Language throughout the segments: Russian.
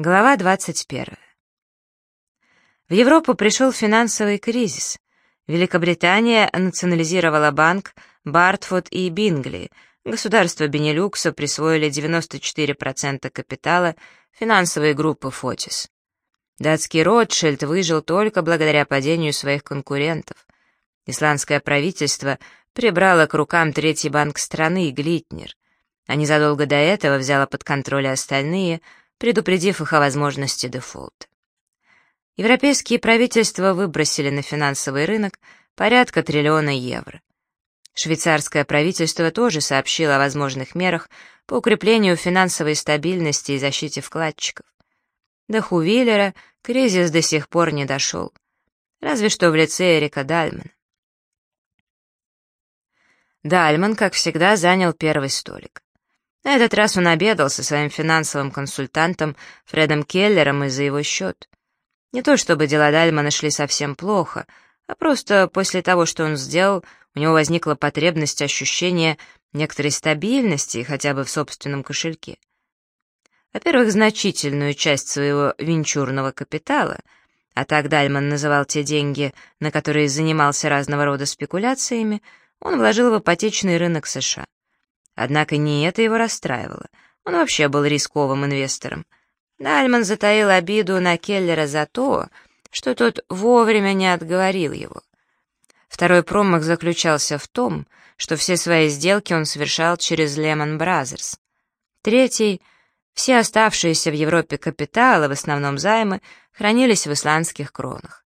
Глава 21. В Европу пришел финансовый кризис. Великобритания национализировала банк Бартфуд и Бингли. Государство Бенелюкса присвоили 94% капитала финансовой группы Фотис. Датский Ротшильд выжил только благодаря падению своих конкурентов. Исландское правительство прибрало к рукам третий банк страны, Глитнер. А незадолго до этого взяло под контроль остальные – предупредив их о возможности дефолта. Европейские правительства выбросили на финансовый рынок порядка триллиона евро. Швейцарское правительство тоже сообщило о возможных мерах по укреплению финансовой стабильности и защите вкладчиков. До Хувиллера кризис до сих пор не дошел, разве что в лице Эрика Дальмана. Дальман, как всегда, занял первый столик. На этот раз он обедал со своим финансовым консультантом Фредом Келлером и за его счет. Не то чтобы дела Дальмана шли совсем плохо, а просто после того, что он сделал, у него возникла потребность ощущения некоторой стабильности хотя бы в собственном кошельке. Во-первых, значительную часть своего венчурного капитала, а так Дальман называл те деньги, на которые занимался разного рода спекуляциями, он вложил в ипотечный рынок США. Однако не это его расстраивало. Он вообще был рисковым инвестором. Дальман затаил обиду на Келлера за то, что тот вовремя не отговорил его. Второй промах заключался в том, что все свои сделки он совершал через Lehman Brothers. Третий — все оставшиеся в Европе капиталы, в основном займы, хранились в исландских кронах.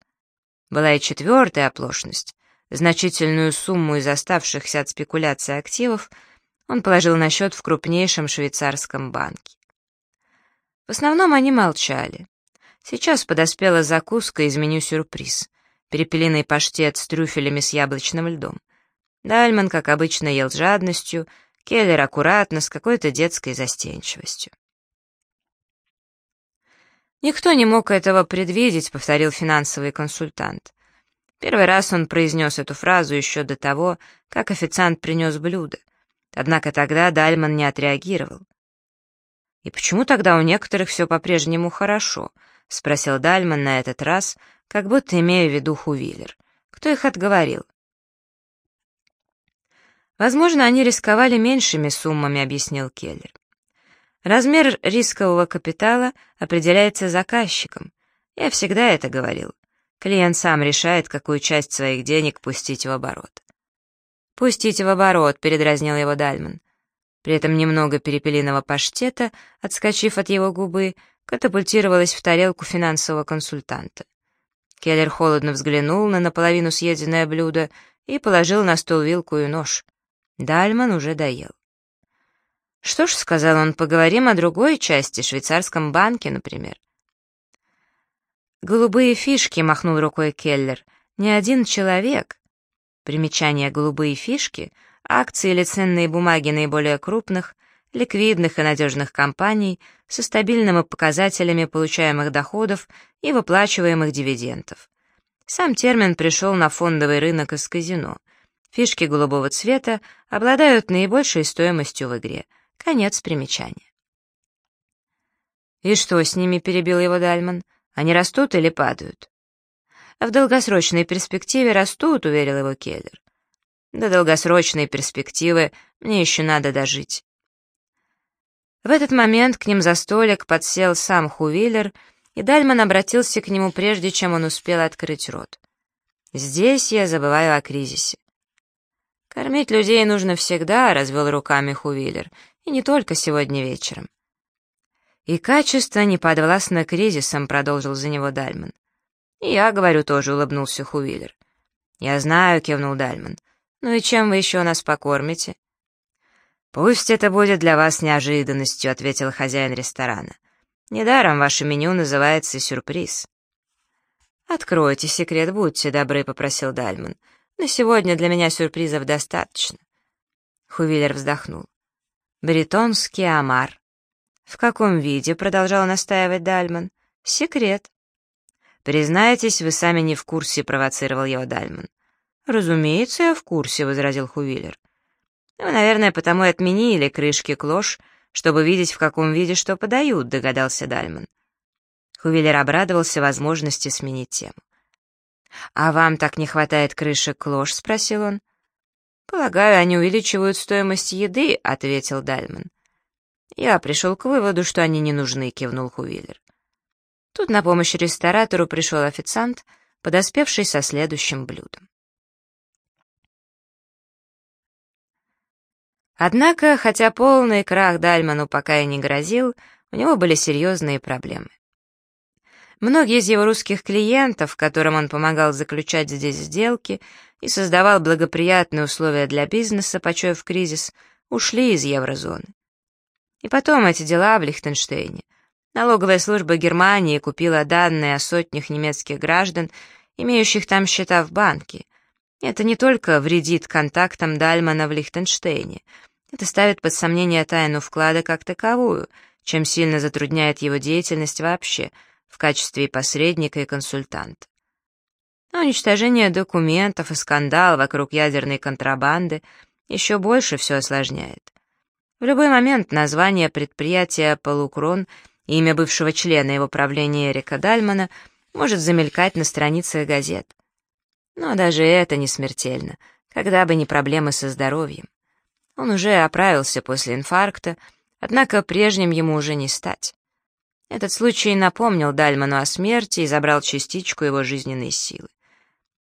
Была и четвертая оплошность. Значительную сумму из оставшихся от спекуляции активов — он положил на счет в крупнейшем швейцарском банке. В основном они молчали. Сейчас подоспела закуска из меню «Сюрприз». Перепелиный паштет с трюфелями с яблочным льдом. Дальман, как обычно, ел с жадностью, Келлер аккуратно, с какой-то детской застенчивостью. «Никто не мог этого предвидеть», — повторил финансовый консультант. Первый раз он произнес эту фразу еще до того, как официант принес блюдо. Однако тогда Дальман не отреагировал. «И почему тогда у некоторых все по-прежнему хорошо?» — спросил Дальман на этот раз, как будто имея в виду Хувиллер. «Кто их отговорил?» «Возможно, они рисковали меньшими суммами», — объяснил Келлер. «Размер рискового капитала определяется заказчиком. Я всегда это говорил. Клиент сам решает, какую часть своих денег пустить в оборот. «Пустите в оборот», — передразнил его Дальман. При этом немного перепелиного паштета, отскочив от его губы, катапультировалась в тарелку финансового консультанта. Келлер холодно взглянул на наполовину съеденное блюдо и положил на стол вилку и нож. Дальман уже доел. «Что ж», — сказал он, — «поговорим о другой части, швейцарском банке, например». «Голубые фишки», — махнул рукой Келлер, — «не один человек, Примечание «голубые фишки» — акции или ценные бумаги наиболее крупных, ликвидных и надежных компаний со стабильными показателями получаемых доходов и выплачиваемых дивидендов. Сам термин пришел на фондовый рынок из казино. Фишки голубого цвета обладают наибольшей стоимостью в игре. Конец примечания. «И что с ними?» — перебил его Дальман. «Они растут или падают?» В долгосрочной перспективе растут», — уверил его Келлер. «До долгосрочной перспективы мне еще надо дожить». В этот момент к ним за столик подсел сам Хувиллер, и Дальман обратился к нему прежде, чем он успел открыть рот. «Здесь я забываю о кризисе». «Кормить людей нужно всегда», — развел руками Хувиллер, — «и не только сегодня вечером». «И качество не подвластно кризисам», — продолжил за него Дальман. «И я говорю тоже», — улыбнулся Хувиллер. «Я знаю», — кивнул Дальман. «Ну и чем вы еще нас покормите?» «Пусть это будет для вас неожиданностью», — ответил хозяин ресторана. «Недаром ваше меню называется «Сюрприз». «Откройте секрет, будьте добры», — попросил Дальман. «На сегодня для меня сюрпризов достаточно». Хувиллер вздохнул. «Бретонский омар». «В каком виде?» — продолжал настаивать Дальман. «Секрет». «Признайтесь, вы сами не в курсе», — провоцировал его Дальман. «Разумеется, я в курсе», — возразил Хувиллер. «Вы, наверное, потому и отменили крышки клош, чтобы видеть, в каком виде что подают», — догадался Дальман. Хувиллер обрадовался возможности сменить тему. «А вам так не хватает крышек клош?» — спросил он. «Полагаю, они увеличивают стоимость еды», — ответил Дальман. «Я пришел к выводу, что они не нужны», — кивнул Хувиллер. Тут на помощь ресторатору пришел официант, подоспевший со следующим блюдом. Однако, хотя полный крах Дальману пока и не грозил, у него были серьезные проблемы. Многие из его русских клиентов, которым он помогал заключать здесь сделки и создавал благоприятные условия для бизнеса, почуяв кризис, ушли из еврозоны. И потом эти дела в Лихтенштейне. Налоговая служба Германии купила данные о сотнях немецких граждан, имеющих там счета в банке. Это не только вредит контактам Дальмана в Лихтенштейне, это ставит под сомнение тайну вклада как таковую, чем сильно затрудняет его деятельность вообще, в качестве посредника и консультанта. Но уничтожение документов и скандал вокруг ядерной контрабанды еще больше все осложняет. В любой момент название предприятия «Полукрон» имя бывшего члена его правления Эрика Дальмана может замелькать на страницах газет. Но даже это не смертельно, когда бы не проблемы со здоровьем. Он уже оправился после инфаркта, однако прежним ему уже не стать. Этот случай напомнил Дальману о смерти и забрал частичку его жизненной силы.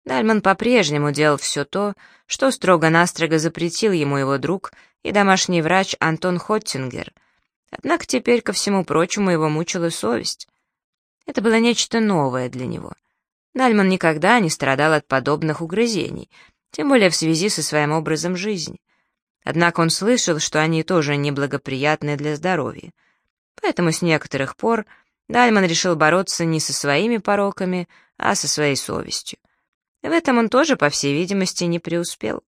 Дальман по-прежнему делал все то, что строго-настрого запретил ему его друг и домашний врач Антон Хоттингер. Однако теперь, ко всему прочему, его мучила совесть. Это было нечто новое для него. Дальман никогда не страдал от подобных угрызений, тем более в связи со своим образом жизни. Однако он слышал, что они тоже неблагоприятны для здоровья. Поэтому с некоторых пор Дальман решил бороться не со своими пороками, а со своей совестью. В этом он тоже, по всей видимости, не преуспел.